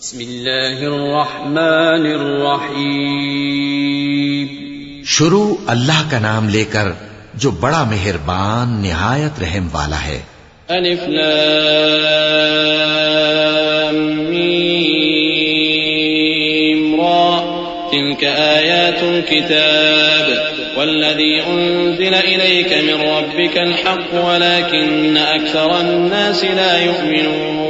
بسم الله الرحمن الرحيم شروع اللہ کا نام لے کر جو بڑا مہربان نہایت رحم والا ہے۔ ألف لام را۔ تلك آيات الكتاب والذي أنزل إليك من ربك الحق ولكن أكثر الناس لا يؤمنون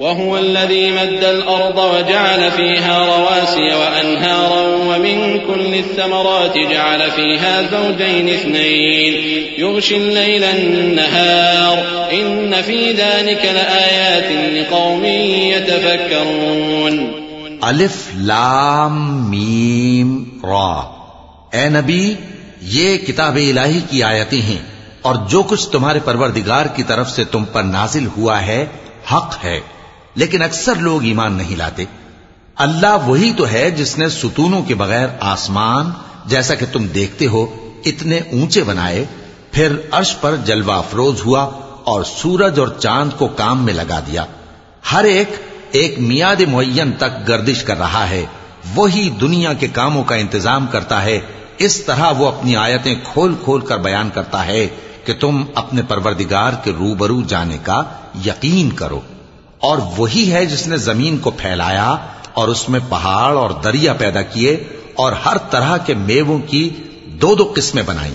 وهو الذي مد الأرض وجعل فيها رواسي وأنهارا ومن كل الثمرات جعل فيها زوجين اثنين. يغشي الليل النهار. إن في ذلك لآيات لقوم يتفكرون. الف لام میم را. اے نبی، یہ کتاب الہی کی آیتیں ہیں اور جو کچھ تمہارے پروردگار کی طرف سے تم پر نازل ہوا ہے، حق ہے۔ لیکن اکثر لوگ ایمان نہیں لاتے۔ اللہ وہی تو ہے جس نے ستونوں کے بغیر آسمان، جیسا کہ تم دیکھتے ہو، اتنے اونچے بنائے۔ پھر عرش پر جلوہ افروز ہوا اور سورج اور چاند کو کام میں لگا دیا۔ ہر ایک ایک میاد معین تک گردش کر رہا ہے۔ وہی دنیا کے کاموں کا انتظام کرتا ہے۔ اس طرح وہ اپنی آیتیں کھول کھول کر بیان کرتا ہے کہ تم اپنے پروردگار کے روبرو جانے کا یقین کرو۔ اور وہی ہے جس نے زمین کو پھیلایا اور اس میں پہاڑ اور دریا پیدا کیے اور ہر طرح کے میووں کی دو دو قسمیں بنائیں۔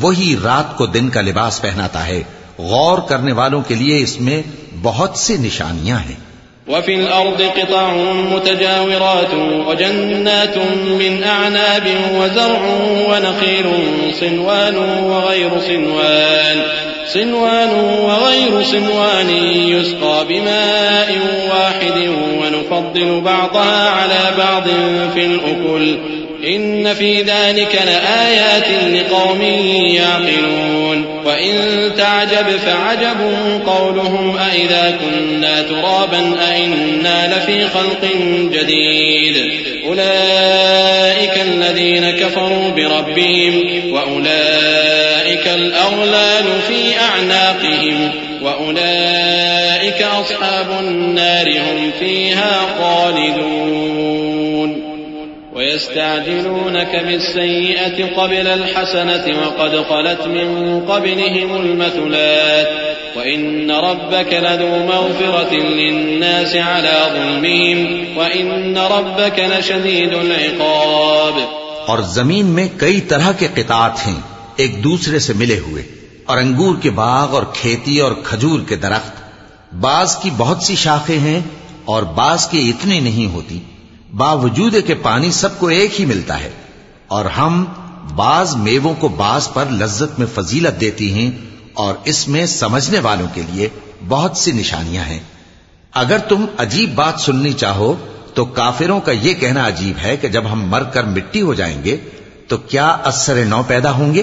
وہی رات کو دن کا لباس پہناتا ہے۔ غور کرنے والوں کے لیے اس میں بہت سی نشانیاں ہیں۔ وفي الأرض قطع متجاورات وجنات من أعناب وزرع ونخيل صنوان وغير صنوان۔ صنوان وغير صنوان يسقى بماء واحد ونفضل بعضها على بعض في الأكل. إن في ذلك لآيات لقوم يعقلون. وإن تعجب فعجب قولهم أئذا كنا ترابا أئنا لفي خلق جديد. أولئك الذين كفروا بربهم وأولئك الأغلال أعناقهم وأولئك أصحاب النار هم فيها خالدون. ويستعجلونك بالسيئة قبل الحسنة وقد خلت من قبلهم المثلات. وإن ربك لذو مغفرة للناس على ظلمهم. وإن ربك لشديد العقاب. اور زمین میں کئی طرح کے قطعات ہیں ایک دوسرے سے ملے ہوئے۔ اور انگور کے باغ اور کھیتی اور کھجور کے درخت۔ بعض کی بہت سی شاخیں ہیں اور بعض کی اتنی نہیں ہوتی۔ باوجود کہ پانی سب کو ایک ہی ملتا ہے۔ اور ہم بعض میووں کو بعض پر لذت میں فضیلت دیتی ہیں اور اس میں سمجھنے والوں کے لیے بہت سی نشانیاں ہیں۔ اگر تم عجیب بات سننی چاہو تو کافروں کا یہ کہنا عجیب ہے کہ جب ہم مر کر مٹی ہو جائیں گے تو کیا اثر نو پیدا ہوں گے؟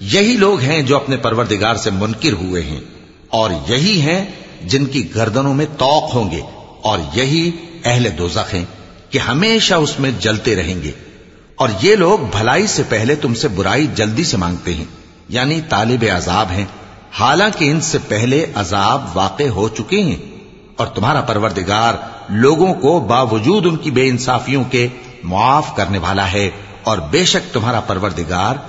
یہی لوگ ہیں جو اپنے پروردگار سے منکر ہوئے ہیں، اور یہی ہیں جن کی گردنوں میں توق ہوں گے، اور یہی اہل دوزخ ہیں کہ ہمیشہ اس میں جلتے رہیں گے۔ اور یہ لوگ بھلائی سے پہلے تم سے برائی جلدی سے مانگتے ہیں یعنی طالب عذاب ہیں۔ حالانکہ ان سے پہلے عذاب واقع ہو چکے ہیں، اور تمہارا پروردگار لوگوں کو باوجود ان کی بے انصافیوں کے معاف کرنے والا ہے، اور بے شک تمہارا پروردگار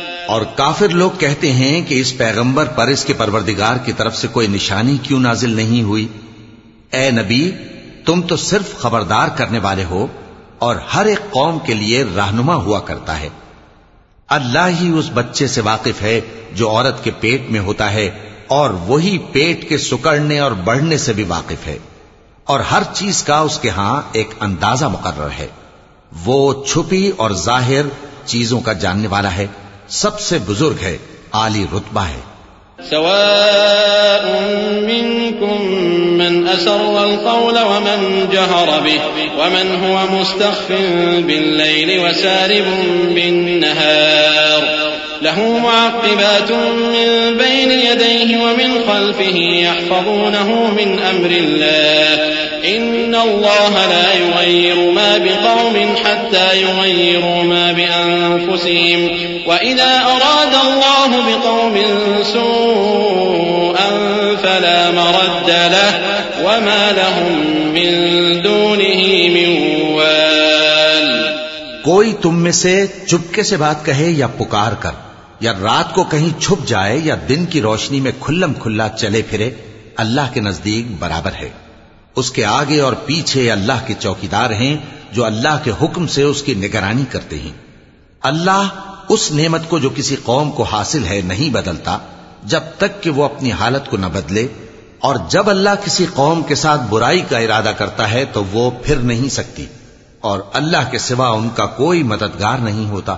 اور کافر لوگ کہتے ہیں کہ اس پیغمبر پر اس کے پروردگار کی طرف سے کوئی نشانی کیوں نازل نہیں ہوئی؟ اے نبی، تم تو صرف خبردار کرنے والے ہو اور ہر ایک قوم کے لیے رہنما ہوا کرتا ہے۔ اللہ ہی اس بچے سے واقف ہے جو عورت کے پیٹ میں ہوتا ہے اور وہی پیٹ کے سکڑنے اور بڑھنے سے بھی واقف ہے۔ اور ہر چیز کا اس کے ہاں ایک اندازہ مقرر ہے۔ وہ چھپی اور ظاہر چیزوں کا جاننے والا ہے۔ سب سے بزرگ ہے عالی رتبہ ہے۔ سواء منكم من أسر القول ومن جهر به، ومن هو مستخف بالليل وسارب بالنهار له معقبات من بين يديه ومن خلفه يحفظونه من أمر الله. إن الله لا يغير ما بقوم حتى يغيروا ما بأنفسهم. وإذا أراد الله بقوم سوءا فلا مرد له. وما لهم من دونه من وال. کوئی تم میں سے چپکے سے بات کہے یا پکار کر یا رات کو کہیں چھپ جائے یا دن کی روشنی میں کھلم کھلا چلے پھرے، اللہ کے نزدیک برابر ہے۔ اس کے آگے اور پیچھے اللہ کے چوکیدار ہیں جو اللہ کے حکم سے اس کی نگرانی کرتے ہیں۔ اللہ اس نعمت کو جو کسی قوم کو حاصل ہے نہیں بدلتا، جب تک کہ وہ اپنی حالت کو نہ بدلے۔ اور جب اللہ کسی قوم کے ساتھ برائی کا ارادہ کرتا ہے تو وہ پھر نہیں سکتی۔ اور اللہ کے سوا ان کا کوئی مددگار نہیں ہوتا۔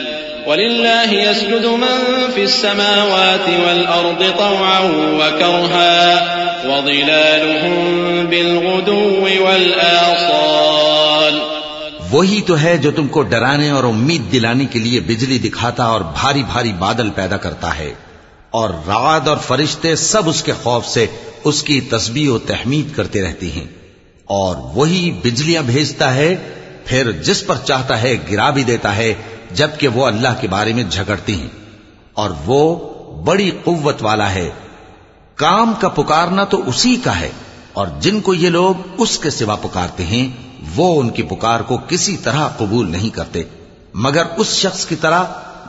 ولله يسجد من في السماوات والأرض طوعا وكرها وظلالهم بالغدو والآصال وہی تو ہے جو تم کو ڈرانے اور امید دلانے کے لیے بجلی دکھاتا اور بھاری بھاری بادل پیدا کرتا ہے اور رعد اور فرشتے سب اس کے خوف سے اس کی تسبیح و تحمید کرتے رہتی ہیں اور وہی بجلیاں بھیجتا ہے، پھر جس پر چاہتا ہے گرا بھی دیتا ہے جبکہ وہ اللہ کے بارے میں جھگڑتی ہیں۔ اور وہ بڑی قوت والا ہے۔ کام کا پکارنا تو اسی کا ہے۔ اور جن کو یہ لوگ اس کے سوا پکارتے ہیں، وہ ان کی پکار کو کسی طرح قبول نہیں کرتے۔ مگر اس شخص کی طرح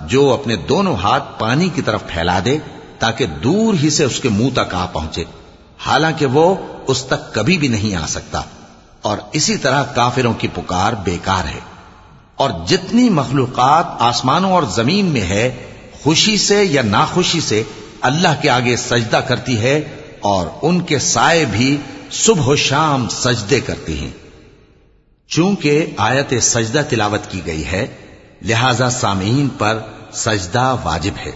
جو اپنے دونوں ہاتھ پانی کی طرف پھیلا دے، تاکہ دور ہی سے اس کے منہ تک آ پہنچے۔ حالانکہ وہ اس تک کبھی بھی نہیں آ سکتا۔ اور اسی طرح کافروں کی پکار بیکار ہے۔ اور جتنی مخلوقات آسمانوں اور زمین میں ہے، خوشی سے یا ناخوشی سے اللہ کے آگے سجدہ کرتی ہے اور ان کے سائے بھی صبح و شام سجدے کرتی ہیں۔ چونکہ آیت سجدہ تلاوت کی گئی ہے، لہذا سامعین پر سجدہ واجب ہے۔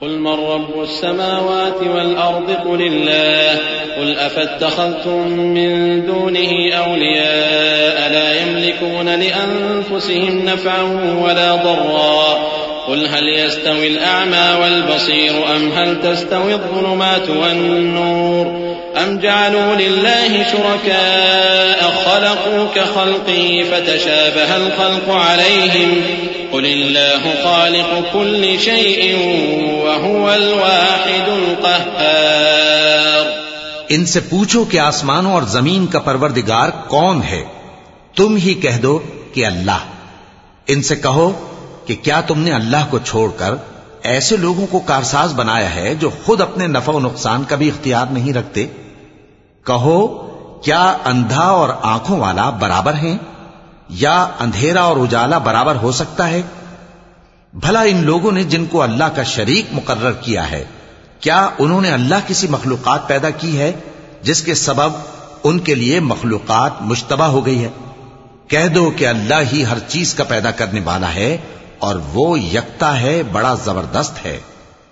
قل من رب السماوات والأرض قل الله قل أفاتخذتم من دونه أولياء لا يملكون لأنفسهم نفعا ولا ضرا قل هل يستوي الأعمى والبصير أم هل تستوي الظلمات والنور أم جعلوا لله شركاء خلقوا كخلقه فتشابه الخلق عليهم. قل الله خالق كل شيء وهو الواحد القهار. ان سے پوچھو کہ آسمانوں اور زمین کا پروردگار کون ہے؟ تم ہی کہہ دو کہ اللہ. ان سے کہو کہ کیا تم نے اللہ کو چھوڑ کر ایسے لوگوں کو کارساز بنایا ہے جو خود اپنے نفع و نقصان کا بھی اختیار نہیں رکھتے؟ کہو کیا اندھا اور آنکھوں والا برابر ہیں؟ یا اندھیرا اور اجالا برابر ہو سکتا ہے؟ بھلا ان لوگوں نے جن کو اللہ کا شریک مقرر کیا ہے، کیا انہوں نے اللہ کسی مخلوقات پیدا کی ہے، جس کے سبب ان کے لیے مخلوقات مشتبہ ہو گئی ہے؟ کہہ دو کہ اللہ ہی ہر چیز کا پیدا کرنے والا ہے اور وہ یکتا ہے، بڑا زبردست ہے۔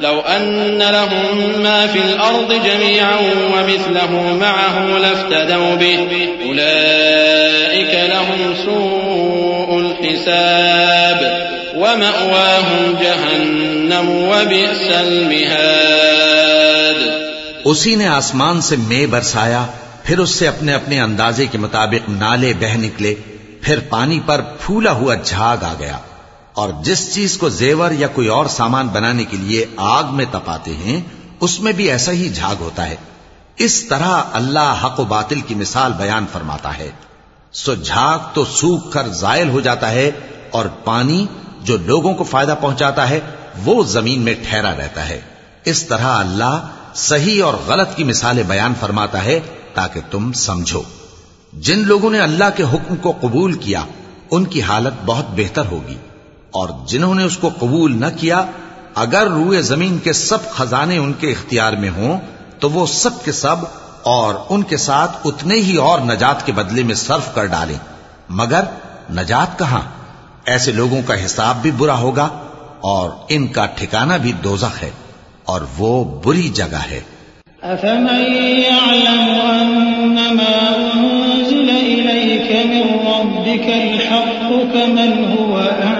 لو أن لهم ما في الأرض جميعا ومثله معه لافتدوا به. أولئك لهم سوء الحساب. ومأواهم جهنم وبئس المهاد. اسی نے آسمان سے مے برسایا، پھر اس سے اپنے اپنے اندازے کے مطابق نالے بہ نکلے، پھر پانی پر پھولا ہوا جھاگ آ گیا۔ اور جس چیز کو زیور یا کوئی اور سامان بنانے کے لیے آگ میں تپاتے ہیں، اس میں بھی ایسا ہی جھاگ ہوتا ہے۔ اس طرح اللہ حق و باطل کی مثال بیان فرماتا ہے۔ سو جھاگ تو سوکھ کر زائل ہو جاتا ہے اور پانی جو لوگوں کو فائدہ پہنچاتا ہے، وہ زمین میں ٹھہرا رہتا ہے۔ اس طرح اللہ صحیح اور غلط کی مثالیں بیان فرماتا ہے تاکہ تم سمجھو۔ جن لوگوں نے اللہ کے حکم کو قبول کیا، ان کی حالت بہت بہتر ہوگی۔ اور جنہوں نے اس کو قبول نہ کیا، اگر روئے زمین کے سب خزانے ان کے اختیار میں ہوں، تو وہ سب کے سب اور ان کے ساتھ اتنے ہی اور نجات کے بدلے میں صرف کر ڈالیں۔ مگر نجات کہاں؟ ایسے لوگوں کا حساب بھی برا ہوگا اور ان کا ٹھکانہ بھی دوزخ ہے اور وہ بری جگہ ہے۔ أفمن يعلم أنما أنزل إليك من ربك الحق كمن هو أعمى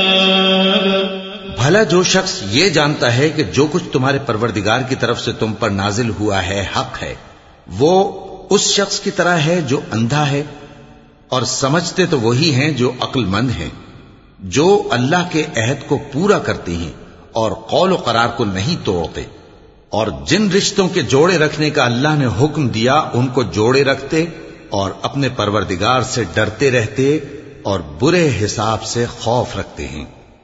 بھلا جو شخص یہ جانتا ہے کہ جو کچھ تمہارے پروردگار کی طرف سے تم پر نازل ہوا ہے، حق ہے، وہ اس شخص کی طرح ہے جو اندھا ہے اور سمجھتے تو وہی ہیں جو عقل مند ہیں، جو اللہ کے عہد کو پورا کرتے ہیں اور قول و قرار کو نہیں توڑتے۔ اور جن رشتوں کے جوڑے رکھنے کا اللہ نے حکم دیا، ان کو جوڑے رکھتے اور اپنے پروردگار سے ڈرتے رہتے اور برے حساب سے خوف رکھتے ہیں۔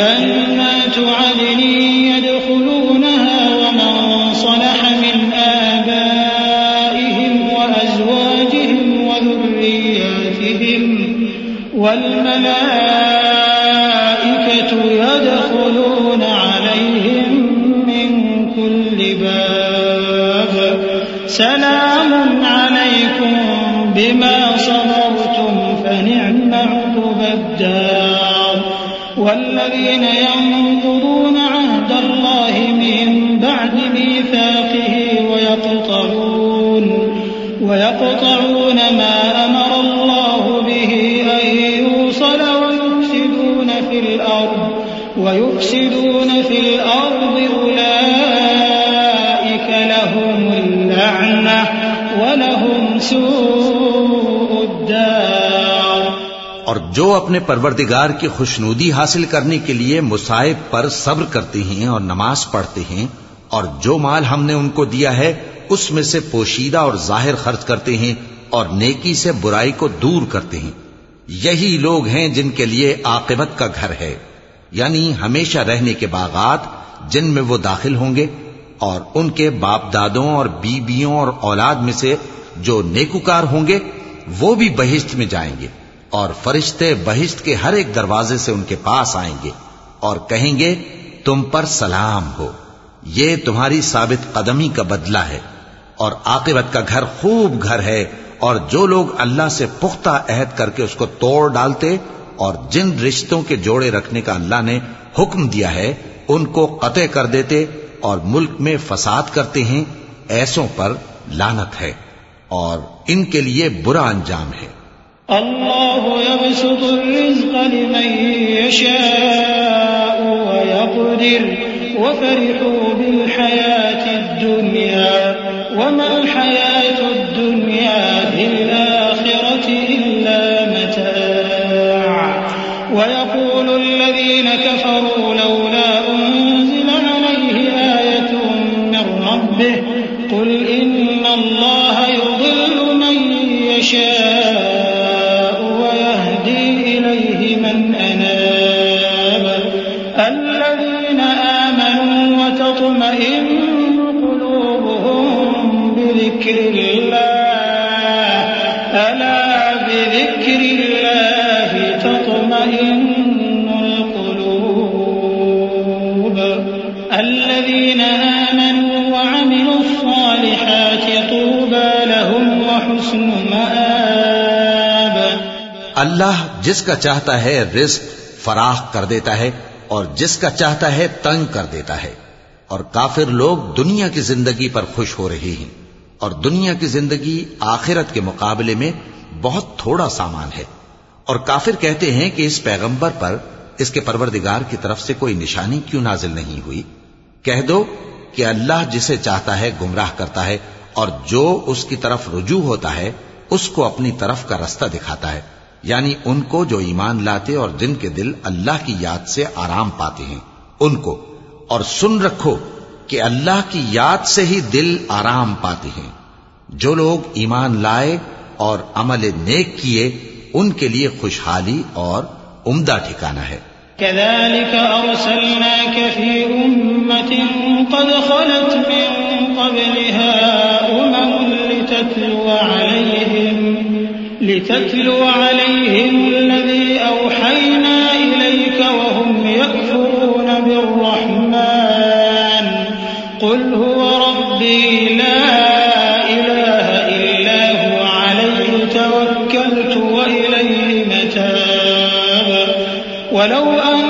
جنات عدن يدخلونها ومن صلح من آبائهم وأزواجهم وذرياتهم والملائكة ويفسدون في الأرض أولئك لهم اللعنة ولهم سوء الدار. اور جو اپنے پروردگار کی خوشنودی حاصل کرنے کے لیے مصائب پر صبر کرتے ہیں اور نماز پڑھتے ہیں اور جو مال ہم نے ان کو دیا ہے، اس میں سے پوشیدہ اور ظاہر خرچ کرتے ہیں اور نیکی سے برائی کو دور کرتے ہیں۔ یہی لوگ ہیں جن کے لیے عاقبت کا گھر ہے۔ یعنی ہمیشہ رہنے کے باغات جن میں وہ داخل ہوں گے اور ان کے باپ دادوں اور بیویوں اور اولاد میں سے جو نیکوکار ہوں گے، وہ بھی بہشت میں جائیں گے اور فرشتے بہشت کے ہر ایک دروازے سے ان کے پاس آئیں گے اور کہیں گے، تم پر سلام ہو۔ یہ تمہاری ثابت قدمی کا بدلہ ہے اور عاقبت کا گھر خوب گھر ہے اور جو لوگ اللہ سے پختہ عہد کر کے اس کو توڑ ڈالتے اور جن رشتوں کے جوڑے رکھنے کا اللہ نے حکم دیا ہے، ان کو قطع کر دیتے اور ملک میں فساد کرتے ہیں، ایسوں پر لانت ہے اور ان کے لیے برا انجام ہے۔ اللہ يبسط الرزق لمن يشاء ويقدر وفرحوا بالحياة الدنيا وما الحياة اللہ جس کا چاہتا ہے رزق فراخ کر دیتا ہے اور جس کا چاہتا ہے تنگ کر دیتا ہے اور کافر لوگ دنیا کی زندگی پر خوش ہو رہے ہیں اور دنیا کی زندگی آخرت کے مقابلے میں بہت تھوڑا سامان ہے اور کافر کہتے ہیں کہ اس پیغمبر پر اس کے پروردگار کی طرف سے کوئی نشانی کیوں نازل نہیں ہوئی؟ کہہ دو کہ اللہ جسے چاہتا ہے گمراہ کرتا ہے اور جو اس کی طرف رجوع ہوتا ہے، اس کو اپنی طرف کا رستہ دکھاتا ہے۔ یعنی ان کو جو ایمان لاتے اور جن کے دل اللہ کی یاد سے آرام پاتے ہیں۔ ان کو۔ اور سن رکھو کہ اللہ کی یاد سے ہی دل آرام پاتے ہیں۔ جو لوگ ایمان لائے اور عمل نیک کیے، ان کے لیے خوشحالی اور عمدہ ٹھکانہ ہے۔ كذلك أرسلناك في أمة قد خلت من قبلها أمم لتتلو لتتلو عليهم الذي أوحينا إليك وهم يكفرون بالرحمن. قل هو ربي لا إله إلا هو عليه توكلت وإليه متاب. ولو أن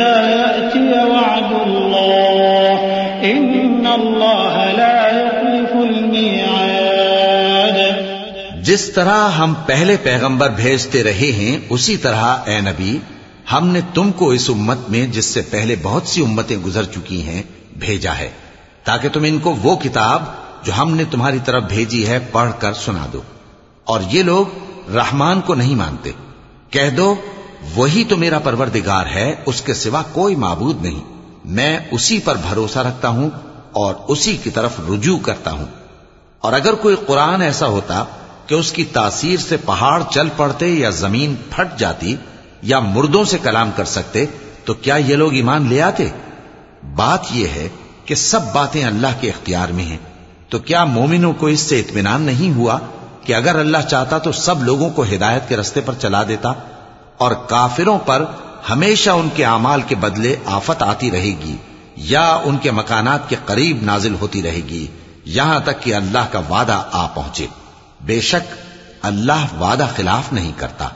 حتى يأتي وعد الله. إن الله لا يخلف الميعاد. جس طرح ہم پہلے پیغمبر بھیجتے رہے ہیں، اسی طرح اے نبی، ہم نے تم کو اس امت میں، جس سے پہلے بہت سی امتیں گزر چکی ہیں، بھیجا ہے۔ تاکہ تم ان کو وہ کتاب جو ہم نے تمہاری طرف بھیجی ہے، پڑھ کر سنا دو۔ اور یہ لوگ رحمان کو نہیں مانتے۔ کہہ دو وہی تو میرا پروردگار ہے، اس کے سوا کوئی معبود نہیں۔ میں اسی پر بھروسہ رکھتا ہوں اور اسی کی طرف رجوع کرتا ہوں۔ اور اگر کوئی قرآن ایسا ہوتا کہ اس کی تاثیر سے پہاڑ چل پڑتے یا زمین پھٹ جاتی یا مردوں سے کلام کر سکتے، تو کیا یہ لوگ ایمان لے آتے؟ بات یہ ہے کہ سب باتیں اللہ کے اختیار میں ہیں۔ تو کیا مومنوں کو اس سے اطمینان نہیں ہوا کہ اگر اللہ چاہتا تو سب لوگوں کو ہدایت کے رستے پر چلا دیتا؟ اور کافروں پر ہمیشہ ان کے اعمال کے بدلے آفت آتی رہے گی، یا ان کے مکانات کے قریب نازل ہوتی رہے گی، یہاں تک کہ اللہ کا وعدہ آ پہنچے۔ بے شک اللہ وعدہ خلاف نہیں کرتا۔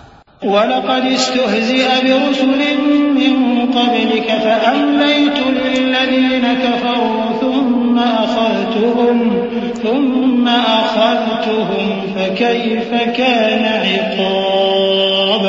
ولقد استهزئ برسل من قبلك فأمليت للذين كفروا ثم أخذتهم ثم أخذتهم، فكيف كان عقاب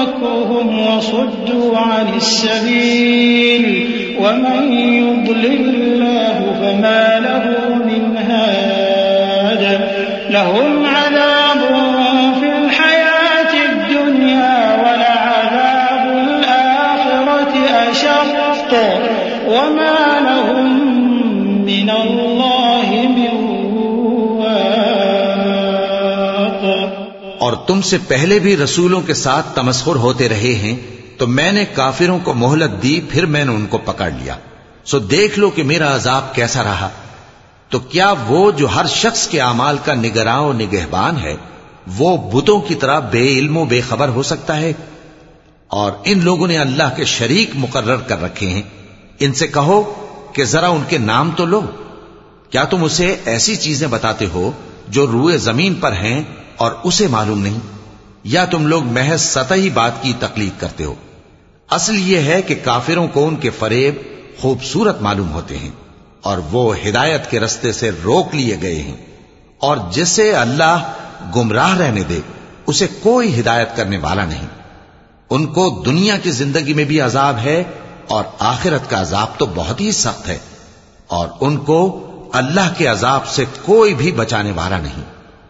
مكرهم وصدوا عن السبيل ومن يضلل الله فما له من هاد لهم عذاب في الحياة الدنيا ولعذاب الآخرة أشق. وما تم سے پہلے بھی رسولوں کے ساتھ تمسخر ہوتے رہے ہیں، تو میں نے کافروں کو مہلت دی، پھر میں نے ان کو پکڑ لیا۔ سو دیکھ لو کہ میرا عذاب کیسا رہا۔ تو کیا وہ جو ہر شخص کے اعمال کا نگراں و نگہبان ہے، وہ بتوں کی طرح بے علم و بے خبر ہو سکتا ہے؟ اور ان لوگوں نے اللہ کے شریک مقرر کر رکھے ہیں۔ ان سے کہو کہ ذرا ان کے نام تو لو۔ کیا تم اسے ایسی چیزیں بتاتے ہو جو روئے زمین پر ہیں اور اسے معلوم نہیں۔ یا تم لوگ محض سطحی بات کی تقلید کرتے ہو۔ اصل یہ ہے کہ کافروں کو ان کے فریب خوبصورت معلوم ہوتے ہیں اور وہ ہدایت کے رستے سے روک لیے گئے ہیں۔ اور جسے اللہ گمراہ رہنے دے، اسے کوئی ہدایت کرنے والا نہیں۔ ان کو دنیا کی زندگی میں بھی عذاب ہے اور آخرت کا عذاب تو بہت ہی سخت ہے۔ اور ان کو اللہ کے عذاب سے کوئی بھی بچانے والا نہیں۔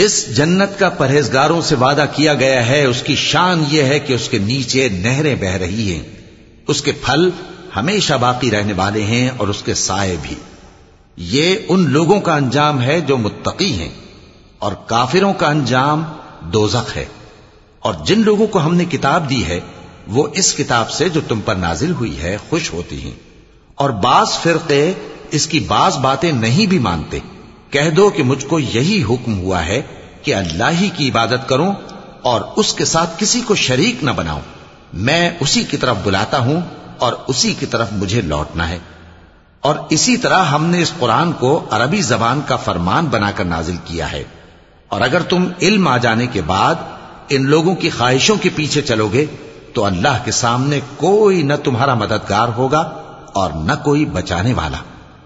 جس جنت کا پرہیزگاروں سے وعدہ کیا گیا ہے، اس کی شان یہ ہے کہ اس کے نیچے نہریں بہ رہی ہیں۔ اس کے پھل ہمیشہ باقی رہنے والے ہیں اور اس کے سائے بھی۔ یہ ان لوگوں کا انجام ہے جو متقی ہیں اور کافروں کا انجام دوزخ ہے۔ اور جن لوگوں کو ہم نے کتاب دی ہے، وہ اس کتاب سے جو تم پر نازل ہوئی ہے، خوش ہوتی ہیں۔ اور بعض فرقے اس کی بعض باتیں نہیں بھی مانتے۔ کہہ دو کہ مجھ کو یہی حکم ہوا ہے کہ اللہ ہی کی عبادت کروں اور اس کے ساتھ کسی کو شریک نہ بناؤں۔ میں اسی کی طرف بلاتا ہوں اور اسی کی طرف مجھے لوٹنا ہے۔ اور اسی طرح ہم نے اس قرآن کو عربی زبان کا فرمان بنا کر نازل کیا ہے۔ اور اگر تم علم آ جانے کے بعد ان لوگوں کی خواہشوں کے پیچھے چلو گے، تو اللہ کے سامنے کوئی نہ تمہارا مددگار ہوگا اور نہ کوئی بچانے والا۔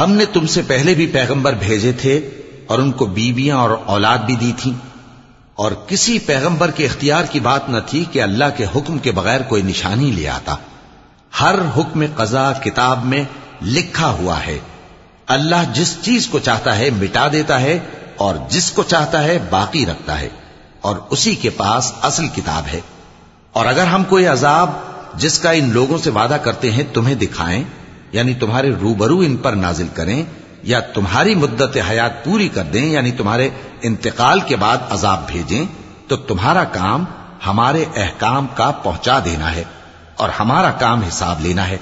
ہم نے تم سے پہلے بھی پیغمبر بھیجے تھے اور ان کو بیویاں اور اولاد بھی دی تھیں۔ اور کسی پیغمبر کے اختیار کی بات نہ تھی کہ اللہ کے حکم کے بغیر کوئی نشانی لے آتا۔ ہر حکم قضا کتاب میں لکھا ہوا ہے۔ اللہ جس چیز کو چاہتا ہے مٹا دیتا ہے اور جس کو چاہتا ہے باقی رکھتا ہے۔ اور اسی کے پاس اصل کتاب ہے۔ اور اگر ہم کوئی عذاب جس کا ان لوگوں سے وعدہ کرتے ہیں تمہیں دکھائیں یعنی تمہارے روبرو ان پر نازل کریں یا تمہاری مدت حیات پوری کر دیں یعنی تمہارے انتقال کے بعد عذاب بھیجیں، تو تمہارا کام ہمارے احکام کا پہنچا دینا ہے اور ہمارا کام حساب لینا ہے۔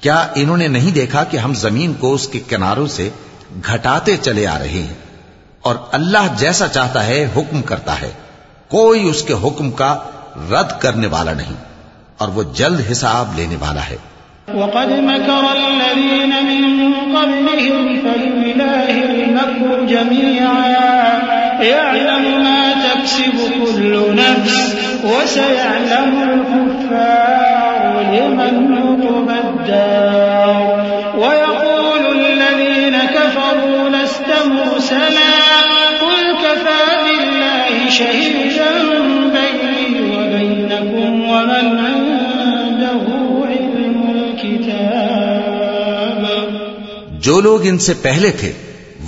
کیا انہوں نے نہیں دیکھا کہ ہم زمین کو اس کے کناروں سے گھٹاتے چلے آ رہے ہیں؟ اور اللہ جیسا چاہتا ہے حکم کرتا ہے، کوئی اس کے حکم کا رد کرنے والا نہیں، اور وہ جلد حساب لینے والا ہے۔ وقد مكر الذين من قبلهم فلله المكر جميعا. يعلم ما تكسب كل نفس وسيعلم الكفار لمن عقب الدار. ويقول الذين كفروا لست مرسلا. قل كفى بالله شهيدا جو لوگ ان سے پہلے تھے،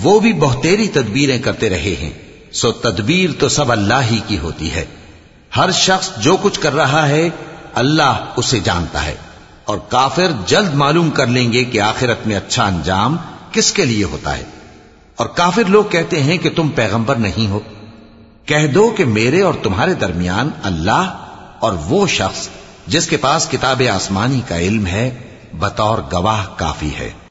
وہ بھی بہتیری تدبیریں کرتے رہے ہیں۔ سو تدبیر تو سب اللہ ہی کی ہوتی ہے۔ ہر شخص جو کچھ کر رہا ہے، اللہ اسے جانتا ہے۔ اور کافر جلد معلوم کر لیں گے کہ آخرت میں اچھا انجام کس کے لیے ہوتا ہے۔ اور کافر لوگ کہتے ہیں کہ تم پیغمبر نہیں ہو۔ کہہ دو کہ میرے اور تمہارے درمیان اللہ اور وہ شخص جس کے پاس کتاب آسمانی کا علم ہے، بطور گواہ کافی ہے۔